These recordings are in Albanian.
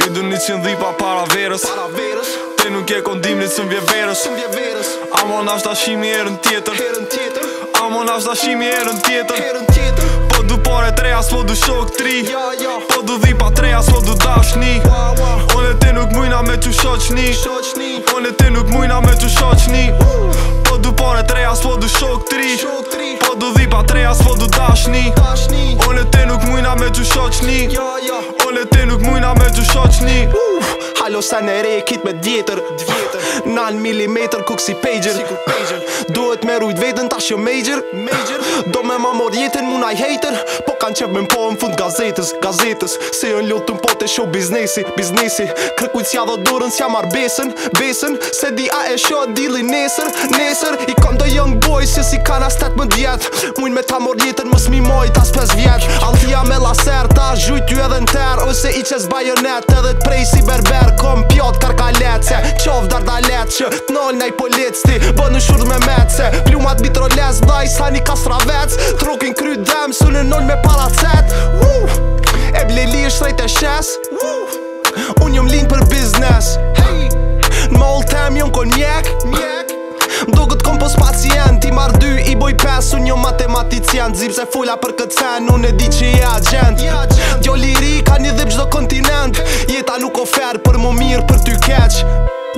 Pindu një qënë dhipa para verës Te nuk e kondim një cëm vje verës Amo në ashtë ashimi erën tjetër Amo në ashtë ashimi erën tjetër Po du pare tre as po du shok tri Ja, ja Po du dhipa tre as po du dashni Ole wa te nuk mujna me që shoqni Shoqni One te nuk mujna me që shoqni uh. Po du pare tre as po du shok tri Po du dhipa tre as po du dashni Dashni te nuk mujna me që shoqni Ja, ja Jo sa në re e kit me djetër Nan milimetër kuk si pejgjër Duhet me rujt vetën tash jo mejgjër Do me ma mor jetën mu naj hejtën Po kanë qep me mpo fund gazetës Gazetës Se jo në po të show biznesi Biznesi Kërkujt si a durën si a mar besën Besën Se di a e shoa dili nesër Nesër I kom do young boys si si kanë astat më djetë Mujnë me ta mor jetën mës mi moj tas pes vjetë Altia me laser ta zhujt ju edhe në ter Ose i qes bajonet edhe t'prej si berber Ko thëm pjot karkalece, Qov dar da t'nol nej polici Bë në shurë me mece Plumat bitro les, sa një kasra Trukin kry dem, su në nol me palacet Uuuu E bleli është rejt e shes Uuuu Unë jëm linë për biznes Në mollë tem jëm kon mjek Do këtë kom pos pacient I dy, i boj pes Unë jëm matematicient Zip se fulla për këtë sen Unë e di që i agent Djoli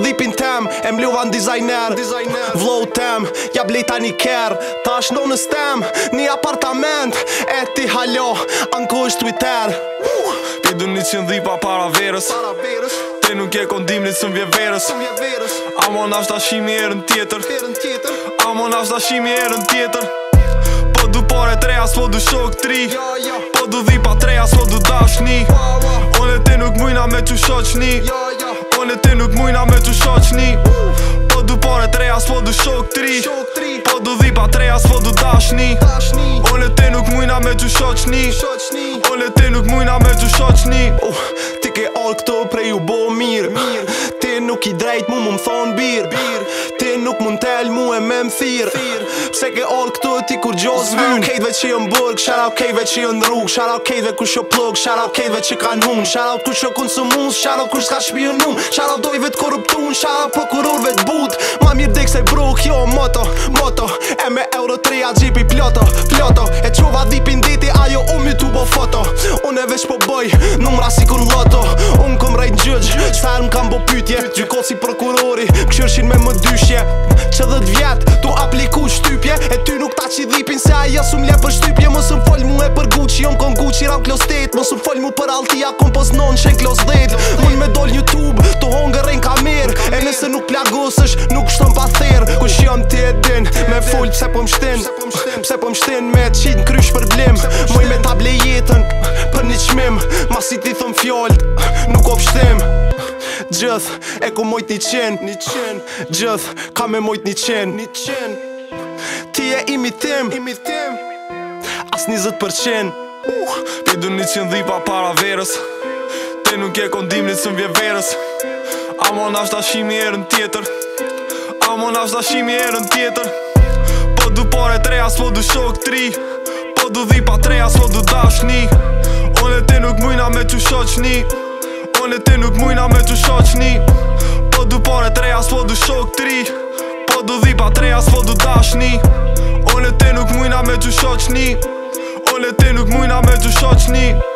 Dhipin tem, e mluva në designer Vlow tem, ja blejta një ker Ta është në në stem, një apartament E ti halo, anko është Twitter uh, du një qënë dhipa para verës Te nuk je kondim një sëmvje verës Amo në ashtë ashimi erën tjetër Amo në ashtë ashimi erën tjetër Po du pare tre, as po du shok tri Po du dhipa tre, as po du dashni Ole te nuk mujna me që shoqni mujna me të shoqni një Po du pare të reja s'po du shok tri Po du dhipa të reja s'po du dashni Ole O le te nuk mujna me të shoqni Ole O le te nuk mujna me të shoqni uh, Ti ke all këto prej u bo mirë Ti nuk i drejt mu mu më thonë birë nuk mund të mu e me më Pse ke orë këtu ti kur gjo zvynë Shara kejtve që jë më burg, shara kejtve që jë rrug Shara kejtve ku shë plog, shara kejtve që kanë hun Shara ku shë kun së shara ku shka shpi në Shara u doj korruptun, shara u prokuror but Ma mirë dikë se bruk, jo moto, moto E me euro 3 a gjipi ploto, ploto E qova dhipin diti, ajo umë ju tu bo foto Unë e veç po bëj, numra si kur loto Unë kom rejt gjyq, qëta më kam bo pytje Gjyko si su m'le për shtypje Më su mu e për guqi Jom kon guqi ram klo state Më su mu për altia Kom pos non qen klo me dol youtube tu hongër rejn ka E nëse nuk plagosesh Nuk shton pa therë Ku shi jom ti e din Me full pse po m'shtin Pse po m'shtin Me qit krysh për blim Moj me table jetën Për një qmim Mas i ti thëm fjalt Nuk o pështim Gjëth e ku mojt një qen Gjëth ka me mojt një qen Një qen që je imitim Imitim As 20% uh, Për du një qënë dhipa para verës Te nuk je kondim një mbje verës Amo në ashtë ashimi erën tjetër Amo në ashtë erën tjetër Po du pare tre as po du shok tri Po du dhipa tre as po du dashni One te nuk mujna me që shoqni One te nuk mujna me që Po du pare tre as shok Po du pare tre as po du shok tri do dhi pa treja s'po du dashni Ole te nuk mujna me gju shochni Ole te nuk mujna me gju shochni